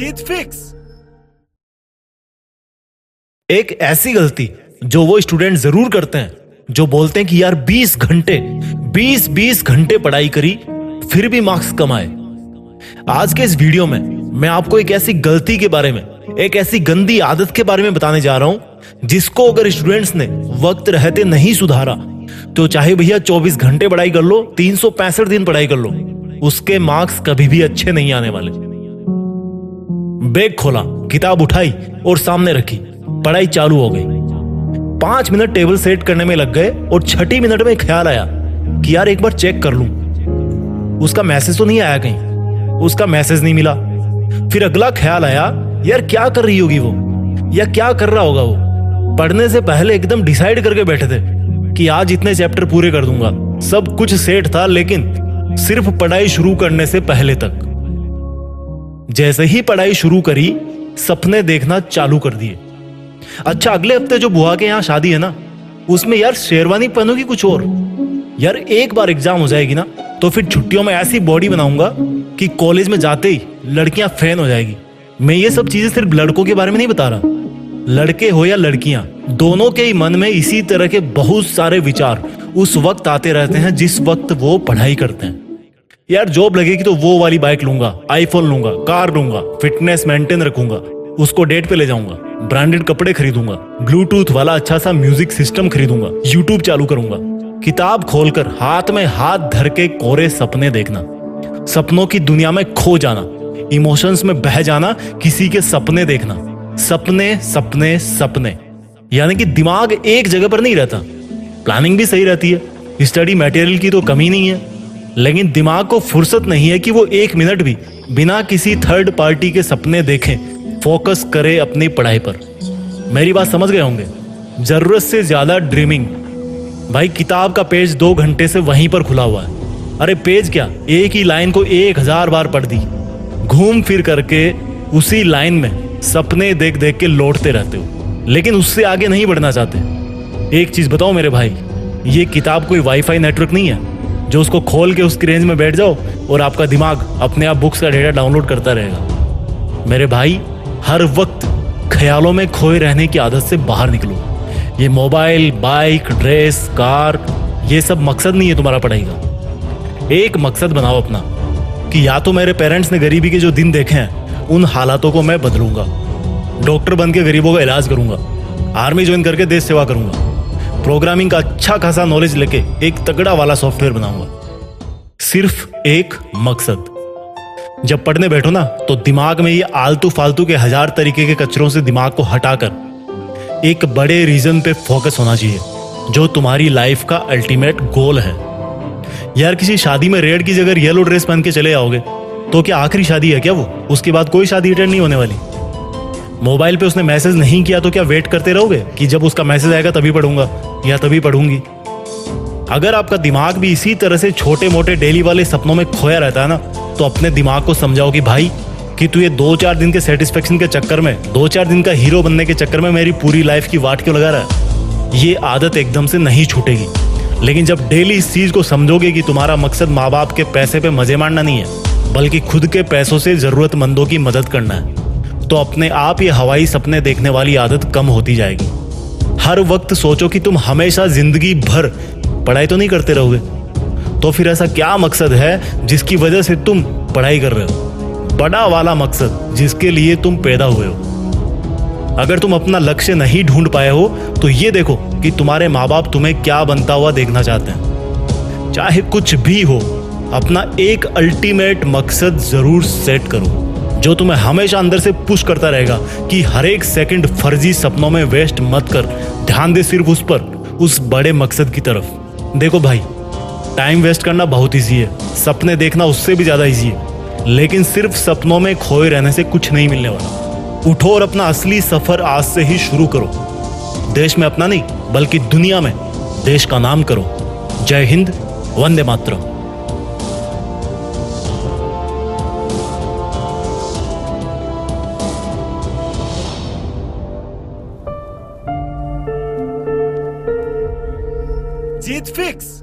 जीत fix. एक ऐसी गलती जो वो स्टूडेंट ज़रूर करते हैं, जो बोलते हैं कि यार 20 घंटे 20 20 घंटे पढ़ाई करी, फिर भी मार्क्स कमाए आज के इस वीडियो में मैं आपको एक ऐसी गलती के बारे में, एक ऐसी गंदी आदत के बारे में बताने जा रहा हूँ, जिसको अगर स्टूडेंट्स ने वक्त रहते नहीं सुधारा तो चाहे भैया 24 घंटे पढ़ाई कर लो, तीन सौ पैंसठ दिन पढ़ाई कर लो, उसके मार्क्स कभी भी अच्छे नहीं आने वाले। बैग खोला, किताब उठाई और सामने रखी। पढ़ाई चालू हो गई। पाँच मिनट टेबल सेट करने में लग गए और छठी मिनट में ख्याल आया कि यार एक बार चेक कर लूँ। उसका मैसेज तो नहीं आया कहीं। उसका मैसेज नहीं मिला। फिर अगला ख्याल आया, यार क्या कर रही होगी वो? या क्या कर रहा होगा वो? पढ़ने से पहले एकदम डिसाइड करके बैठे थे कि आज इतने चैप्टर पूरे कर दूँगा। सब कुछ सेट था, लेकिन सिर्फ़ पढ़ाई शुरू करने से पहले तक। जैसे ही पढ़ाई शुरू करी, सपने देखना चालू कर दिए। अच्छा अगले हफ़्ते जो बुआ के यहाँ शादी है ना, उसमें यार शेरवानी पहनोगी कुछ और। यार, एक बार एग्ज़ाम हो जाएगी ना तो फिर छुट्टियों में ऐसी बॉडी बनाऊँगा कि कॉलेज में जाते ही लड़कियाँ फ़ैन हो जाएगी। मैं ये सब चीज़ें सिर्फ़ लड़कों के बारे में नहीं बता रहा। लड़के हो या लड़कियाँ, दोनों के ही मन में इसी तरह के बहुत सारे विचार उस वक्त आते रहते हैं जिस वक्त वो पढ़ाई करते हैं। यार, जॉब लगेगी तो वो वाली बाइक लूँगा आईफोन लूँगा, कार लूँगा फिटनेस मेंटेन रखूँगा, उसको डेट पे ले जाऊँगा ब्रांडेड कपड़े खरीदूँगा ब्लूटूथ वाला अच्छा सा म्यूज़िक सिस्टम खरीदूँगा यूट्यूब चालू करूँगा। किताब खोलकर हाथ में हाथ धर के कोरे सपने देखना, सपनों की दुनिया में खो जाना इमोशंस में बह जाना, किसी के सपने देखना, सपने सपने सपने। यानी कि दिमाग एक जगह पर नहीं रहता प्लानिंग भी सही रहती है स्टडी मटेरियल की तो कमी नहीं है। लेकिन दिमाग को फुर्सत नहीं है कि वो एक मिनट भी बिना किसी थर्ड पार्टी के सपने देखें। फोकस करे अपनी पढ़ाई पर। मेरी बात समझ गए होंगे? ज़रूरत से ज़्यादा ड्रीमिंग भाई, किताब का पेज दो घंटे से वहीं पर खुला हुआ है। अरे पेज क्या? एक ही लाइन को एक हज़ार बार पढ़ दी। घूम फिर करके उसी लाइन में सपने देख देख के लौटते रहते हो। लेकिन उससे आगे नहीं बढ़ना चाहते। एक चीज़ बताओ मेरे भाई, ये किताब कोई वाईफाई नेटवर्क नहीं है? जो उसको खोल के उसकी रेंज में बैठ जाओ और आपका दिमाग अपने आप बुक्स का डेटा डाउनलोड करता रहेगा। मेरे भाई, हर वक्त ख्यालों में खोए रहने की आदत से बाहर निकलो। ये मोबाइल बाइक ड्रेस कार ये सब मकसद नहीं है तुम्हारा पढ़ाई का। एक मकसद बनाओ अपना, कि या तो मेरे पेरेंट्स ने गरीबी के जो दिन देखे हैं, उन हालातों को मैं बदलूँगा। डॉक्टर बन के गरीबों का इलाज करूँगा। आर्मी ज्वाइन करके देश सेवा करूँगा। प्रोग्रामिंग का अच्छा खासा नॉलेज लेके एक तगड़ा वाला सॉफ्टवेयर बनाऊँगा। सिर्फ़ एक मकसद। जब पढ़ने बैठो ना तो दिमाग में ये आलतू फालतू के हज़ार तरीके के कचरों से दिमाग को हटाकर एक बड़े रीजन पे फोकस होना चाहिए, जो तुम्हारी लाइफ का अल्टीमेट गोल है। यार, किसी शादी में रेड की जगह येलो ड्रेस पहन के चले आओगे तो क्या आखिरी शादी है क्या वो? उसके बाद कोई शादी अटेंड नहीं होने वाली। मोबाइल पे उसने मैसेज नहीं किया तो क्या वेट करते रहोगे कि जब उसका मैसेज आएगा तभी पढ़ूँगा? या तभी पढ़ूँगी। अगर आपका दिमाग भी इसी तरह से छोटे मोटे डेली वाले सपनों में खोया रहता है ना तो अपने दिमाग को समझाओ कि भाई, कि तू ये दो चार दिन के सेटिस्फेक्शन के चक्कर में दो चार दिन का हीरो बनने के चक्कर में मेरी पूरी लाइफ की वाट क्यों लगा रहा है? ये आदत एकदम से नहीं छूटेगी। लेकिन जब डेली इस चीज़ को समझोगे कि तुम्हारा मकसद माँ बाप के पैसे पे मज़े मारना नहीं है, बल्कि खुद के पैसों से जरूरतमंदों की मदद करना है तो अपने आप ये हवाई सपने देखने वाली आदत कम होती जाएगी। हर वक्त सोचो कि तुम हमेशा ज़िंदगी भर पढ़ाई तो नहीं करते रहोगे। तो फिर ऐसा क्या मकसद है जिसकी वजह से तुम पढ़ाई कर रहे हो? बड़ा वाला मकसद जिसके लिए तुम पैदा हुए हो। अगर तुम अपना लक्ष्य नहीं ढूंढ पाए हो तो ये देखो कि तुम्हारे माँ बाप तुम्हें क्या बनता हुआ देखना चाहते हैं। चाहे कुछ भी हो, अपना एक अल्टीमेट मकसद ज़रूर सेट करो। जो तुम्हें हमेशा अंदर से पुश करता रहेगा कि हर एक सेकंड फर्जी सपनों में वेस्ट मत कर। ध्यान दे सिर्फ़ उस पर, उस बड़े मकसद की तरफ़। देखो भाई टाइम वेस्ट करना बहुत ईजी है। सपने देखना उससे भी ज़्यादा ईजी है। लेकिन सिर्फ़ सपनों में खोए रहने से कुछ नहीं मिलने वाला। उठो और अपना असली सफ़र आज से ही शुरू करो। देश में अपना नहीं, बल्कि दुनिया में। देश का नाम करो। जय हिंद, वंदे मातरम। It's fix.